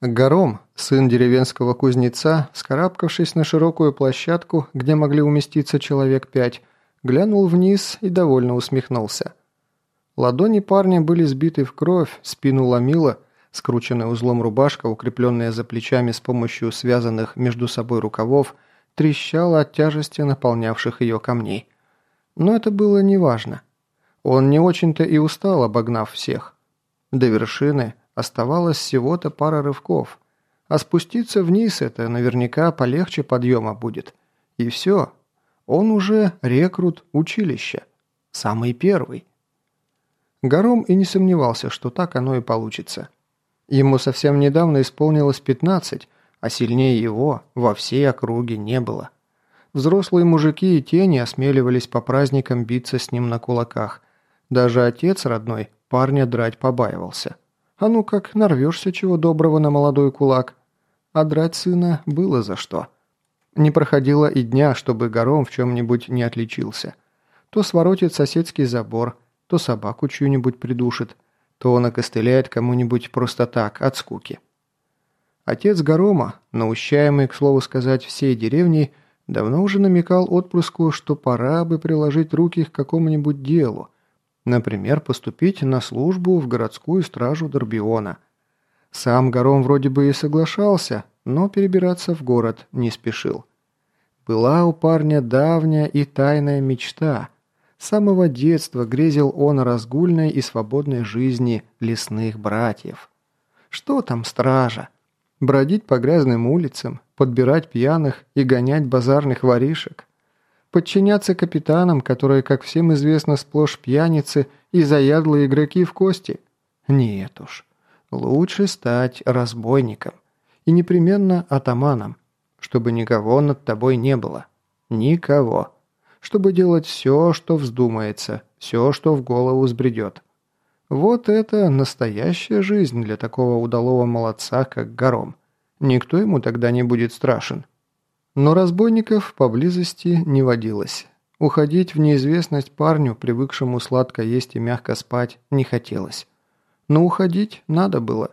Гором, сын деревенского кузнеца, скарабкавшись на широкую площадку, где могли уместиться человек пять, глянул вниз и довольно усмехнулся. Ладони парня были сбиты в кровь, спину ломило, скрученная узлом рубашка, укрепленная за плечами с помощью связанных между собой рукавов, трещала от тяжести наполнявших ее камней. Но это было неважно. Он не очень-то и устал, обогнав всех. До вершины Оставалось всего-то пара рывков. А спуститься вниз это наверняка полегче подъема будет. И все. Он уже рекрут училища. Самый первый. Гором и не сомневался, что так оно и получится. Ему совсем недавно исполнилось 15, а сильнее его во всей округе не было. Взрослые мужики и тени осмеливались по праздникам биться с ним на кулаках. Даже отец родной парня драть побаивался. А ну как нарвешься чего доброго на молодой кулак. А драть сына было за что. Не проходило и дня, чтобы гором в чем-нибудь не отличился. То своротит соседский забор, то собаку чью-нибудь придушит, то накостыляет кому-нибудь просто так, от скуки. Отец Горома, наущаемый, к слову сказать, всей деревней, давно уже намекал отпрыску, что пора бы приложить руки к какому-нибудь делу, Например, поступить на службу в городскую стражу Дорбиона. Сам Гором вроде бы и соглашался, но перебираться в город не спешил. Была у парня давняя и тайная мечта. С самого детства грезил он о разгульной и свободной жизни лесных братьев. Что там стража? Бродить по грязным улицам, подбирать пьяных и гонять базарных воришек? Подчиняться капитанам, которые, как всем известно, сплошь пьяницы и заядлые игроки в кости? Нет уж. Лучше стать разбойником. И непременно атаманом, чтобы никого над тобой не было. Никого. Чтобы делать все, что вздумается, все, что в голову сбредет. Вот это настоящая жизнь для такого удалого молодца, как Гором. Никто ему тогда не будет страшен. Но разбойников поблизости не водилось. Уходить в неизвестность парню, привыкшему сладко есть и мягко спать, не хотелось. Но уходить надо было.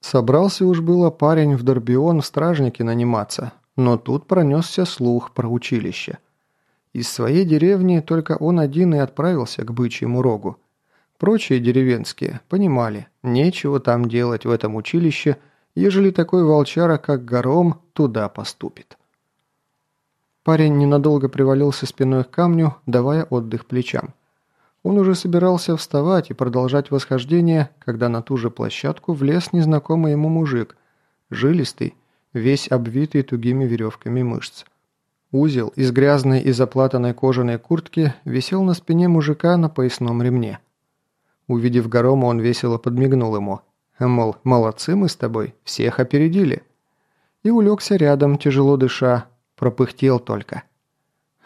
Собрался уж было парень в Дорбион в стражнике наниматься, но тут пронесся слух про училище. Из своей деревни только он один и отправился к бычьему рогу. Прочие деревенские понимали, нечего там делать в этом училище – ежели такой волчара, как Гором, туда поступит. Парень ненадолго привалился спиной к камню, давая отдых плечам. Он уже собирался вставать и продолжать восхождение, когда на ту же площадку влез незнакомый ему мужик, жилистый, весь обвитый тугими веревками мышц. Узел из грязной и заплатанной кожаной куртки висел на спине мужика на поясном ремне. Увидев Горома, он весело подмигнул ему – Мол, молодцы мы с тобой, всех опередили. И улегся рядом, тяжело дыша, пропыхтел только.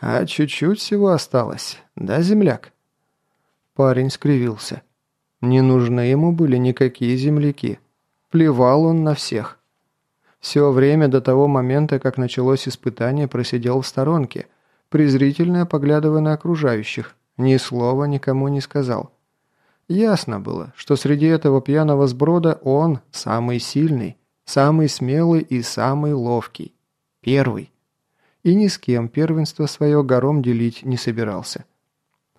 А чуть-чуть всего осталось, да, земляк? Парень скривился. Не нужны ему были никакие земляки. Плевал он на всех. Все время до того момента, как началось испытание, просидел в сторонке, презрительно поглядывая на окружающих, ни слова никому не сказал. Ясно было, что среди этого пьяного сброда он самый сильный, самый смелый и самый ловкий. Первый. И ни с кем первенство свое гором делить не собирался.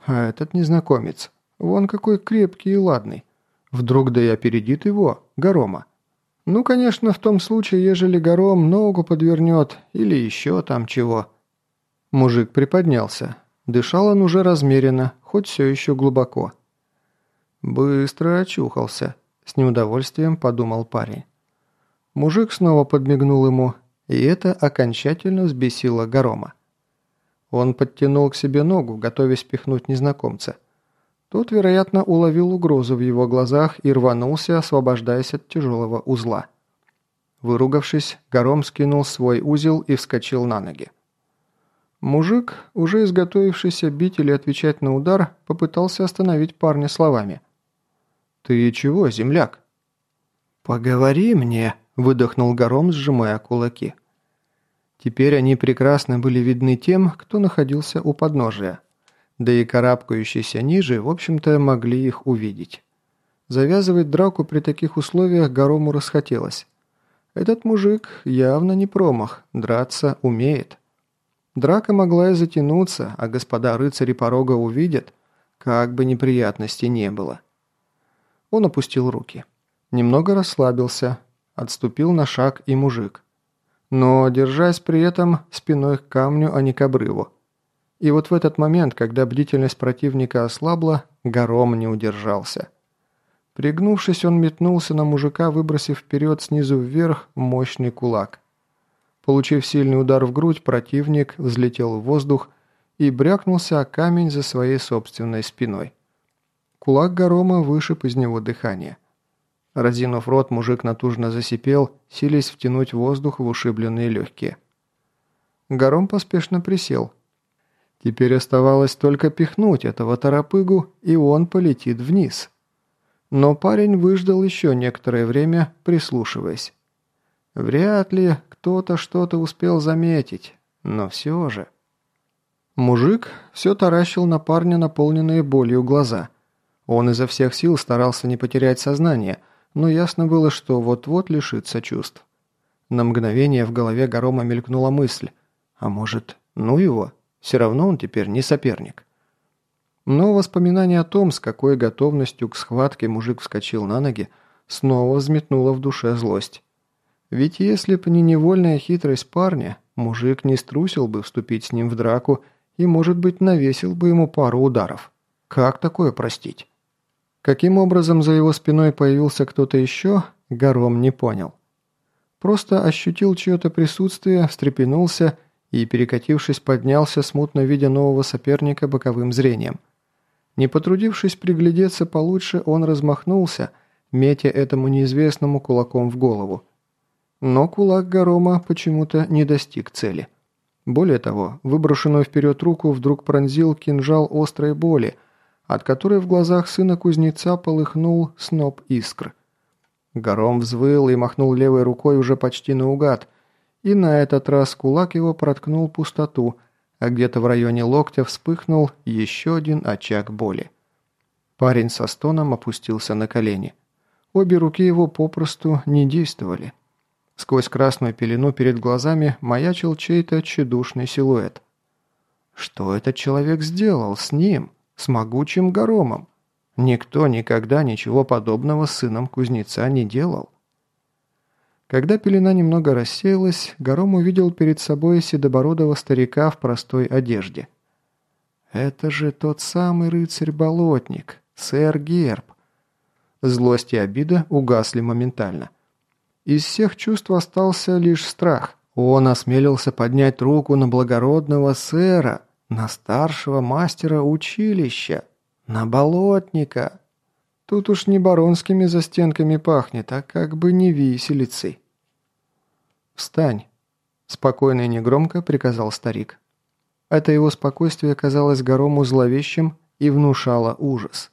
А этот незнакомец, вон какой крепкий и ладный. Вдруг да и опередит его, Горома. Ну, конечно, в том случае, ежели Гором ногу подвернет или еще там чего. Мужик приподнялся. Дышал он уже размеренно, хоть все еще глубоко. «Быстро очухался», – с неудовольствием подумал парень. Мужик снова подмигнул ему, и это окончательно взбесило Горома. Он подтянул к себе ногу, готовясь пихнуть незнакомца. Тот, вероятно, уловил угрозу в его глазах и рванулся, освобождаясь от тяжелого узла. Выругавшись, Гором скинул свой узел и вскочил на ноги. Мужик, уже изготовившийся бить или отвечать на удар, попытался остановить парня словами. «Ты чего, земляк?» «Поговори мне», – выдохнул Гором, сжимая кулаки. Теперь они прекрасно были видны тем, кто находился у подножия. Да и карабкающиеся ниже, в общем-то, могли их увидеть. Завязывать драку при таких условиях Горому расхотелось. Этот мужик явно не промах, драться умеет. Драка могла и затянуться, а господа рыцари порога увидят, как бы неприятностей не было. Он опустил руки. Немного расслабился, отступил на шаг и мужик. Но держась при этом спиной к камню, а не к обрыву. И вот в этот момент, когда бдительность противника ослабла, Гором не удержался. Пригнувшись, он метнулся на мужика, выбросив вперед снизу вверх мощный кулак. Получив сильный удар в грудь, противник взлетел в воздух и брякнулся о камень за своей собственной спиной. Кулак Горома вышиб из него дыхание. Разинув рот, мужик натужно засипел, силясь втянуть воздух в ушибленные легкие. Гором поспешно присел. Теперь оставалось только пихнуть этого торопыгу, и он полетит вниз. Но парень выждал еще некоторое время, прислушиваясь. Вряд ли кто-то что-то успел заметить, но все же. Мужик все таращил на парня наполненные болью глаза. Он изо всех сил старался не потерять сознание, но ясно было, что вот-вот лишится чувств. На мгновение в голове Горома мелькнула мысль. А может, ну его, все равно он теперь не соперник. Но воспоминание о том, с какой готовностью к схватке мужик вскочил на ноги, снова взметнуло в душе злость. Ведь если бы не невольная хитрость парня, мужик не струсил бы вступить с ним в драку и, может быть, навесил бы ему пару ударов. Как такое простить? Каким образом за его спиной появился кто-то еще, Гором не понял. Просто ощутил чье-то присутствие, встрепенулся и, перекатившись, поднялся, смутно видя нового соперника боковым зрением – не потрудившись приглядеться получше, он размахнулся, метя этому неизвестному кулаком в голову. Но кулак Горома почему-то не достиг цели. Более того, выброшенную вперед руку вдруг пронзил кинжал острой боли, от которой в глазах сына кузнеца полыхнул сноп искр. Гором взвыл и махнул левой рукой уже почти наугад, и на этот раз кулак его проткнул пустоту, а где-то в районе локтя вспыхнул еще один очаг боли. Парень со стоном опустился на колени. Обе руки его попросту не действовали. Сквозь красную пелену перед глазами маячил чей-то тщедушный силуэт. Что этот человек сделал с ним, с могучим горомом? Никто никогда ничего подобного с сыном кузнеца не делал. Когда пелена немного рассеялась, Гором увидел перед собой седобородого старика в простой одежде. «Это же тот самый рыцарь-болотник, сэр Герб!» Злость и обида угасли моментально. Из всех чувств остался лишь страх. Он осмелился поднять руку на благородного сэра, на старшего мастера училища, на болотника. Тут уж не баронскими застенками пахнет, а как бы не виселицей. «Встань!» – спокойно и негромко приказал старик. Это его спокойствие казалось горому зловещим и внушало ужас.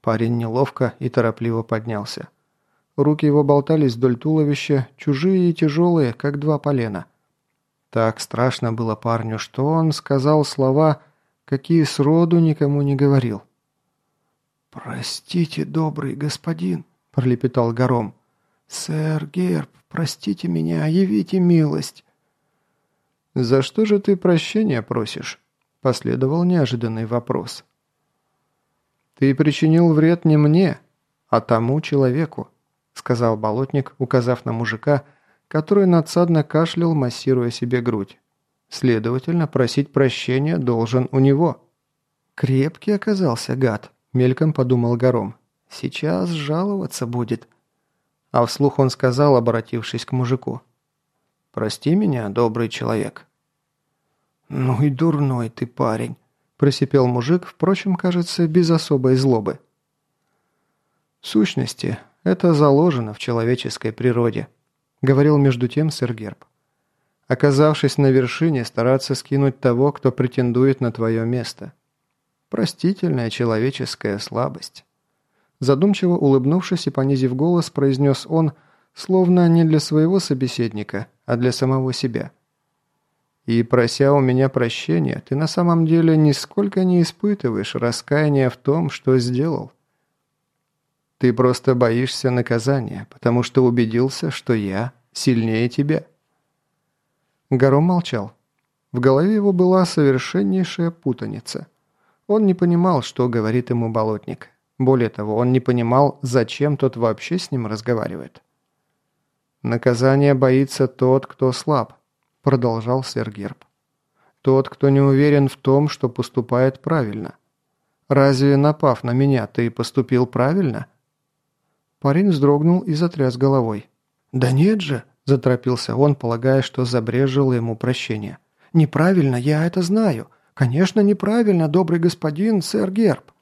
Парень неловко и торопливо поднялся. Руки его болтались вдоль туловища, чужие и тяжелые, как два полена. Так страшно было парню, что он сказал слова, какие сроду никому не говорил. «Простите, добрый господин», – пролепетал Гором. «Сэр Герб, простите меня, явите милость». «За что же ты прощения просишь?» – последовал неожиданный вопрос. «Ты причинил вред не мне, а тому человеку», – сказал болотник, указав на мужика, который надсадно кашлял, массируя себе грудь. «Следовательно, просить прощения должен у него». «Крепкий оказался гад», Мельком подумал Гором. «Сейчас жаловаться будет». А вслух он сказал, обратившись к мужику. «Прости меня, добрый человек». «Ну и дурной ты парень», – просипел мужик, впрочем, кажется, без особой злобы. В сущности, это заложено в человеческой природе, говорил между тем сэр Герб. Оказавшись на вершине, стараться скинуть того, кто претендует на твое место – Простительная человеческая слабость. Задумчиво улыбнувшись и понизив голос, произнес он, словно не для своего собеседника, а для самого себя. «И прося у меня прощения, ты на самом деле нисколько не испытываешь раскаяния в том, что сделал». Ты просто боишься наказания, потому что убедился, что я сильнее тебя». Гаром молчал. В голове его была совершеннейшая путаница. Он не понимал, что говорит ему болотник. Более того, он не понимал, зачем тот вообще с ним разговаривает. «Наказание боится тот, кто слаб», – продолжал сэр Герб. «Тот, кто не уверен в том, что поступает правильно. Разве, напав на меня, ты поступил правильно?» Парень вздрогнул и затряс головой. «Да нет же!» – заторопился он, полагая, что забрежил ему прощение. «Неправильно, я это знаю. Конечно, неправильно, добрый господин, сэр Герб».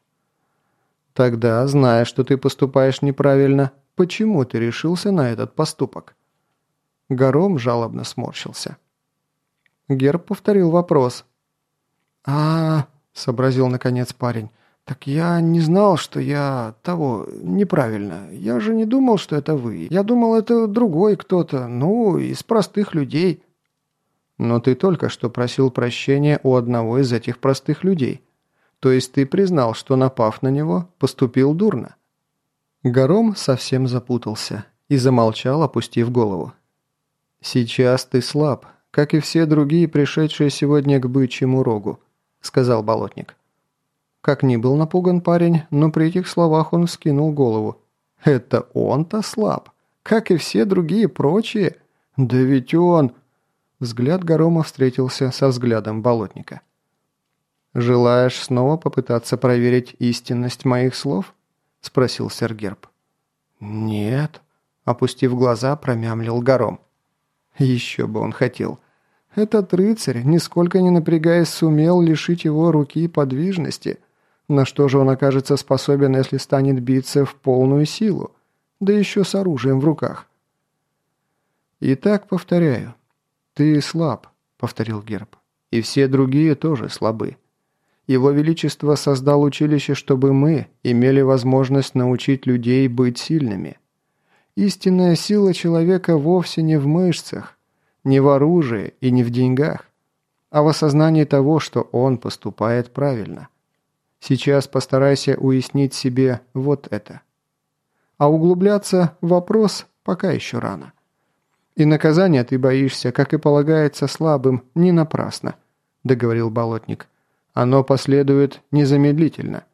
«Тогда, зная, что ты поступаешь неправильно, почему ты решился на этот поступок?» Гором жалобно сморщился. Герб повторил вопрос. а, -а, -а сообразил наконец парень. «Так я не знал, что я того неправильно. Я же не думал, что это вы. Я думал, это другой кто-то, ну, из простых людей». «Но ты только что просил прощения у одного из этих простых людей. То есть ты признал, что, напав на него, поступил дурно?» Гором совсем запутался и замолчал, опустив голову. «Сейчас ты слаб, как и все другие, пришедшие сегодня к бычьему рогу», — сказал болотник. Как ни был напуган парень, но при этих словах он вскинул голову. «Это он-то слаб, как и все другие прочие? Да ведь он...» Взгляд Горома встретился со взглядом болотника. «Желаешь снова попытаться проверить истинность моих слов?» – спросил Сергерб. «Нет», – опустив глаза, промямлил Гором. «Еще бы он хотел. Этот рыцарь, нисколько не напрягаясь, сумел лишить его руки подвижности – на что же он окажется способен, если станет биться в полную силу, да еще с оружием в руках? «Итак, повторяю, ты слаб», — повторил Герб, — «и все другие тоже слабы. Его Величество создал училище, чтобы мы имели возможность научить людей быть сильными. Истинная сила человека вовсе не в мышцах, не в оружии и не в деньгах, а в осознании того, что он поступает правильно. Сейчас постарайся уяснить себе вот это. А углубляться в вопрос пока еще рано. И наказания ты боишься, как и полагается слабым, не напрасно, договорил болотник. Оно последует незамедлительно.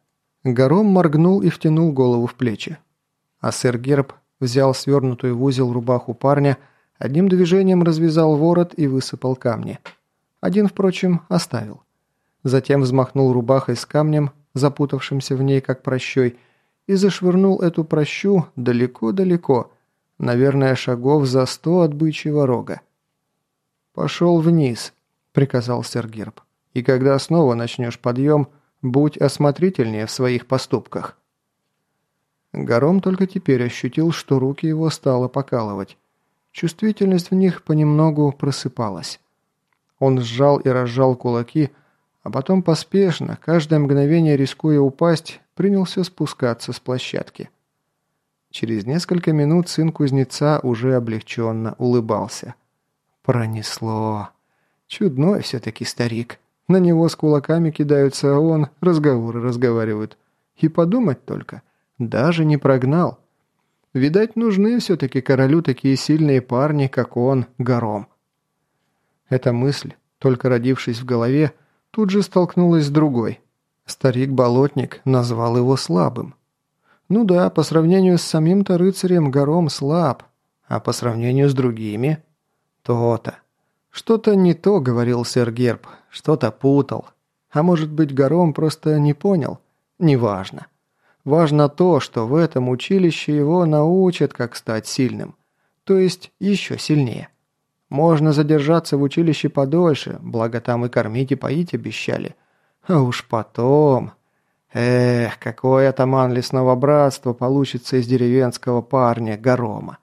Гором моргнул и втянул голову в плечи. А сэр Герб взял свернутую в узел рубаху парня, одним движением развязал ворот и высыпал камни. Один, впрочем, оставил. Затем взмахнул рубахой с камнем, запутавшимся в ней как прощой, и зашвырнул эту прощу далеко-далеко, наверное, шагов за сто от бычьего рога. «Пошел вниз», — приказал Сергерб, — «и когда снова начнешь подъем, будь осмотрительнее в своих поступках». Гором только теперь ощутил, что руки его стало покалывать. Чувствительность в них понемногу просыпалась. Он сжал и разжал кулаки, а потом поспешно, каждое мгновение рискуя упасть, принялся спускаться с площадки. Через несколько минут сын кузнеца уже облегченно улыбался. Пронесло. Чудной все-таки старик. На него с кулаками кидаются, а он разговоры разговаривают. И подумать только, даже не прогнал. Видать, нужны все-таки королю такие сильные парни, как он, гором. Эта мысль, только родившись в голове, тут же столкнулась с другой. Старик-болотник назвал его слабым. Ну да, по сравнению с самим-то рыцарем Гором слаб, а по сравнению с другими – то-то. Что-то не то, говорил сэр Герб, что-то путал. А может быть, Гором просто не понял? Неважно. Важно то, что в этом училище его научат, как стать сильным. То есть еще сильнее. Можно задержаться в училище подольше, благо там и кормить, и поить обещали. А уж потом... Эх, какой атаман лесного братства получится из деревенского парня Горома.